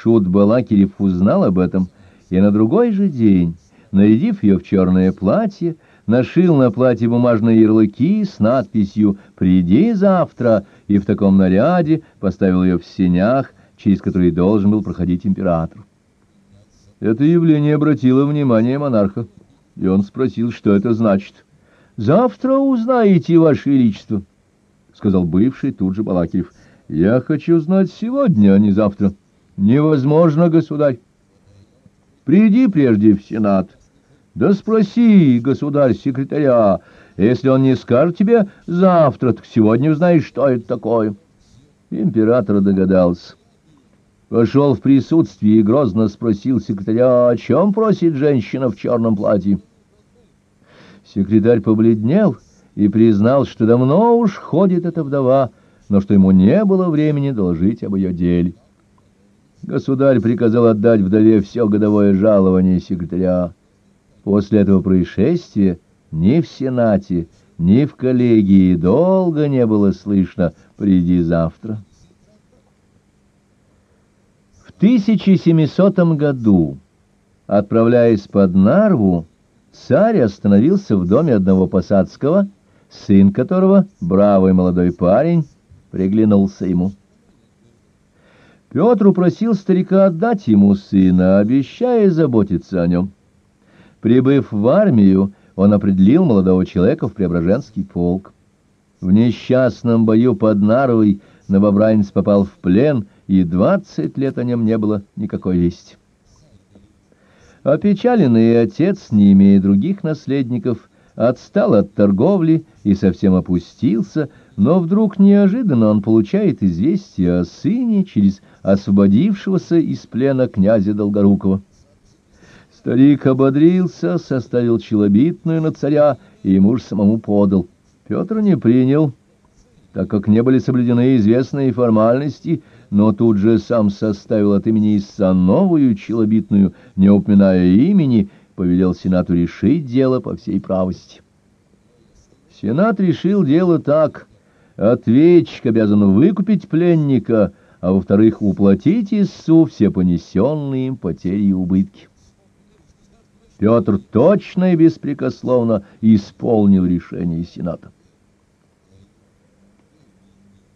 Шут Балакирев узнал об этом, и на другой же день, нарядив ее в черное платье, нашил на платье бумажные ярлыки с надписью «Приди завтра», и в таком наряде поставил ее в сенях, через которые должен был проходить император. Это явление обратило внимание монарха, и он спросил, что это значит. «Завтра узнаете, Ваше Величество», — сказал бывший тут же Балакирев. «Я хочу знать сегодня, а не завтра». «Невозможно, государь». «Приди прежде в Сенат». «Да спроси, государь, секретаря, если он не скажет тебе завтра, так сегодня узнаешь, что это такое». Император догадался. Пошел в присутствие и грозно спросил секретаря, о чем просит женщина в черном платье. Секретарь побледнел и признал, что давно уж ходит эта вдова, но что ему не было времени доложить об ее деле. Государь приказал отдать вдове все годовое жалование секретаря. После этого происшествия ни в Сенате, ни в коллегии долго не было слышно «приди завтра». В 1700 году, отправляясь под Нарву, царь остановился в доме одного посадского, сын которого, бравый молодой парень, приглянулся ему. Петр упросил старика отдать ему сына, обещая заботиться о нем. Прибыв в армию, он определил молодого человека в Преображенский полк. В несчастном бою под Нарвой новобранец попал в плен, и двадцать лет о нем не было никакой вести. Опечаленный отец, не имея других наследников, отстал от торговли и совсем опустился, но вдруг неожиданно он получает известие о сыне через освободившегося из плена князя Долгорукова. Старик ободрился, составил челобитную на царя, и ему же самому подал. Петр не принял, так как не были соблюдены известные формальности, но тут же сам составил от имени Исса новую челобитную, не упоминая имени, повелел Сенату решить дело по всей правости. Сенат решил дело так. Ответчик обязан выкупить пленника, а во-вторых, уплатить Иссу все понесенные им потери и убытки. Петр точно и беспрекословно исполнил решение Сената.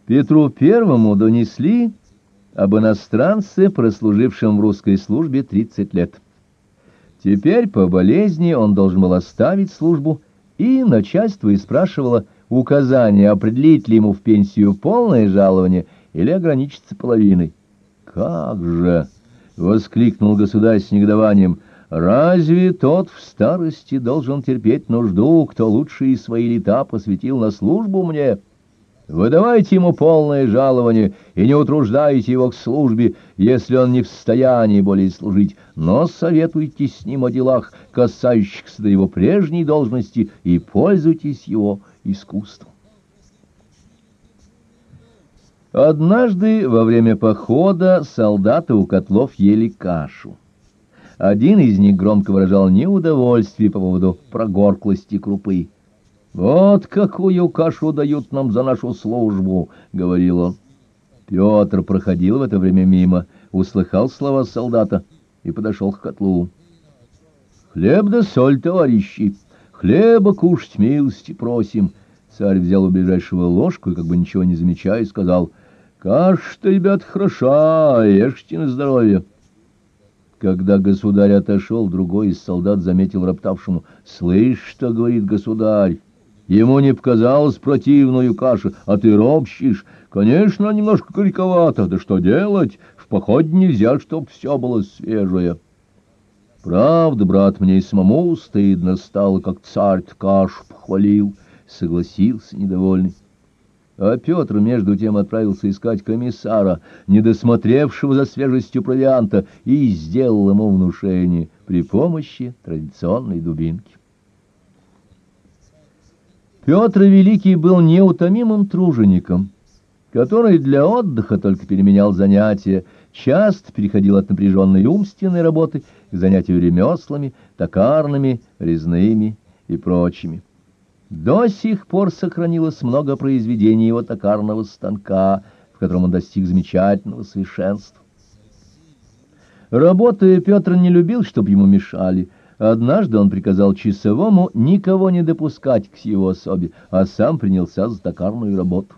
Петру Первому донесли об иностранце, прослужившем в русской службе 30 лет. Теперь по болезни он должен был оставить службу, и начальство и спрашивало указание, определить ли ему в пенсию полное жалование или ограничиться половиной. «Как же!» — воскликнул государь с негодованием. «Разве тот в старости должен терпеть нужду, кто лучшие свои лета посвятил на службу мне?» Выдавайте ему полное жалование и не утруждайте его к службе, если он не в состоянии более служить, но советуйтесь с ним о делах, касающихся до его прежней должности, и пользуйтесь его искусством. Однажды во время похода солдаты у котлов ели кашу. Один из них громко выражал неудовольствие по поводу прогорклости крупы. «Вот какую кашу дают нам за нашу службу!» — говорил он. Петр проходил в это время мимо, услыхал слова солдата и подошел к котлу. «Хлеб да соль, товарищи! Хлеба кушать милости просим!» Царь взял у ближайшего ложку и, как бы ничего не замечая, сказал, «Каша-то, ребят, хороша, ешьте на здоровье!» Когда государь отошел, другой из солдат заметил роптавшему, «Слышь, что говорит государь?» Ему не показалось противную кашу, а ты ропщишь. Конечно, немножко горьковато, да что делать? В походе нельзя, чтоб все было свежее. Правда, брат, мне и самому стыдно стало, как царь кашу похвалил, согласился недовольный. А Петр между тем отправился искать комиссара, недосмотревшего за свежестью провианта, и сделал ему внушение при помощи традиционной дубинки. Петр Великий был неутомимым тружеником, который для отдыха только переменял занятия, часто переходил от напряженной умственной работы к занятию ремеслами, токарными, резными и прочими. До сих пор сохранилось много произведений его токарного станка, в котором он достиг замечательного совершенства. Работая, Петр не любил, чтобы ему мешали. Однажды он приказал часовому никого не допускать к его особе, а сам принялся за токарную работу.